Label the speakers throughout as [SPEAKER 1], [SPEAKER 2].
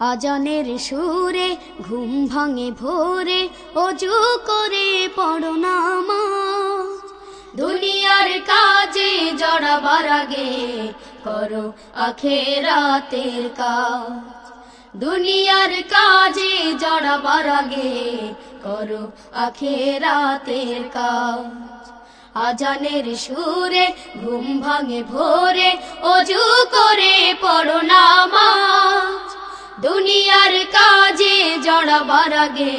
[SPEAKER 1] আজানের সুরে, ঘুম ভাঙে ভোরে, অজু করে পড়ো নামাজ। দুনিয়ার কাজে জড়াবার আগে করো আখেরাতের কাজ। দুনিয়ার কাজে জড়াবার আগে করো আখেরাতের কাজ। আজানের সুরে, ঘুম ভাঙে ভোরে, অজু করে পড়ো নামাজ। দুনিয়ার কাজে জড়াবার আগে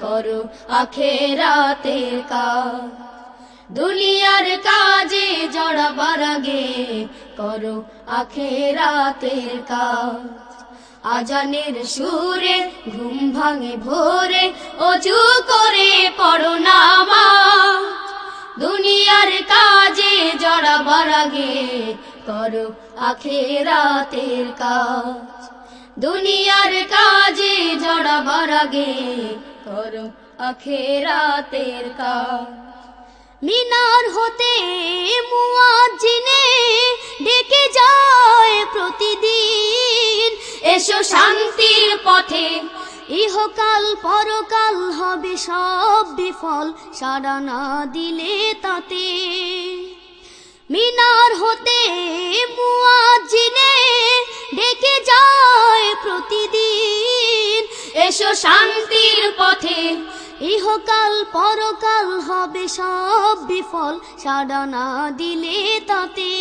[SPEAKER 1] করো আখেরাতের কাজ। দুনিয়ার কাজে জড়াবার আগে করো আখেরাতের কাজ। আজানের সুরে ঘুম ভাঙে ভোরে, অজু করে পড়ো নামাজ। দুনিয়ার কাজে জড়াবার আগে করো আখেরাতের কাজ। দুনিয়ার কাজে জড়াবার আগে করো আখেরাতের কাজ। মিনার হতে মুয়াজ্জিনে ডেকে যায় প্রতিদিন। এসো শান্তির পথে, ইহকাল পরকাল হবে সব বিফল, সাড়া না দিলে তাতে। মিনার হতে মুয়াজ্জিনে শান্তির পথে। ইহকাল পরকাল হবে সব বিফল, সাড়া দিলে তাতে।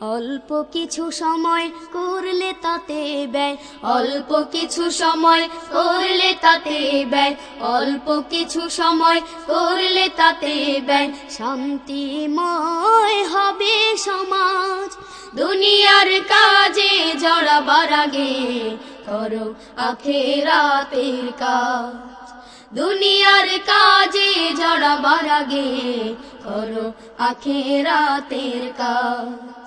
[SPEAKER 1] অল্প কিছু সময় করলে তাতে ব্যয়, অল্প কিছু সময় করলে তাতে ব্যয়, অল্প কিছু সময় করলে তাতে ব্যয়। শান্তিময় হবে সমাজ, দুনিয়ার কাজে জড়াবার আগে করো আখেরাতের কাজ। দুনিয়ার কাজে জড়াবার আগে করো আখেরাতের কাজ।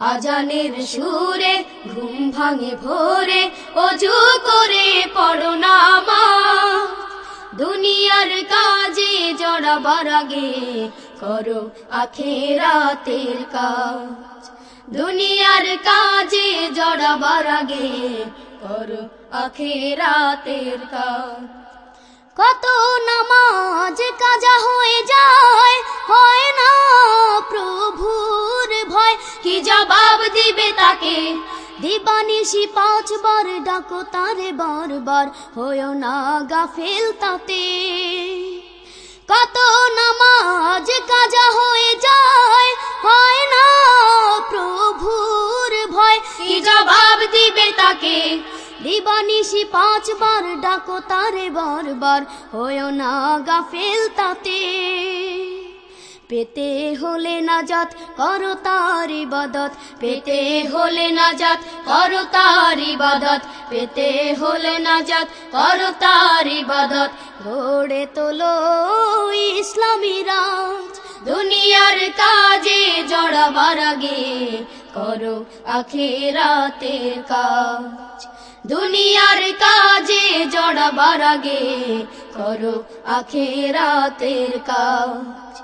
[SPEAKER 1] আজানের সুরে ঘুম ভাঙে ভোরে অজু করে পড়ো নামাজ। দুনিয়ার কাজে জড়াবার আগে করো আখেরাতের কাজ। দুনিয়ার কাজে জড়াবার আগে করো আখেরাতের কাজ। কত নামাজ কাজা হয়ে যায়, হয় না প্রভুর ভয়? কি জবাব দিবে তাকে? দিবানিশি পাঁচবার ডাকো তারে বারবার, হয় না গাফেল তাতে। কি জবাব দিবে তাকে? দিবানিশি পাঁচবার ডাকো তারে বারবার, হয় না গাফেল তাতে। পেতে হলে নাজাত করো তার ইবাদত, পেতে হলে নাজাত করো তার ইবাদত, পেতে হলে নাজাত করো তার ইবাদত। গড়ে তোলো ইসলামী রাজ, দুনিয়ার কাজে জড়াবার আগে করো আখেরাতের কাজ। দুনিয়ার কাজে জড়াবার আগে করো আখেরাতের কাজ।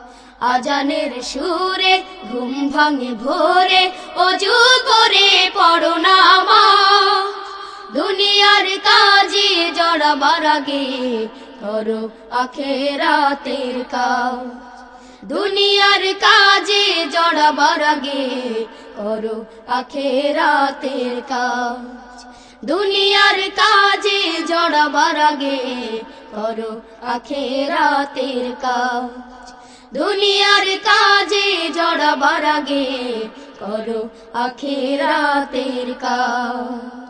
[SPEAKER 1] আজানের সুরে ঘুম ভাঙে ভোরে, অজু করে পড়ো নামাজ। দুনিয়ার কাজে জড়াবার আগে করো আখেরাতের কাজ। দুনিয়ার কাজে জড়াবার আগে করো আখেরাতের কাজ। দুনিয়ার কাজে জড়াবার আগে করো আখেরাতের কাজ। দুনিয়ার কাজে জড়াবার আগে করো আখেরাতের কাজ।